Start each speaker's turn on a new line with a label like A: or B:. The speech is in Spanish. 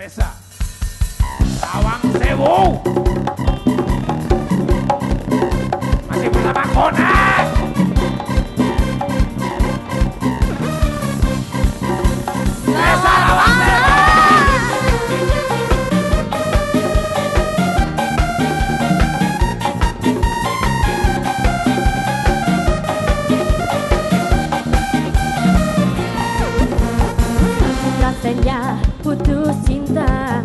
A: Reza. Lawang Sewu. Masih bersama Konan. Reza
B: Rasanya putus cinta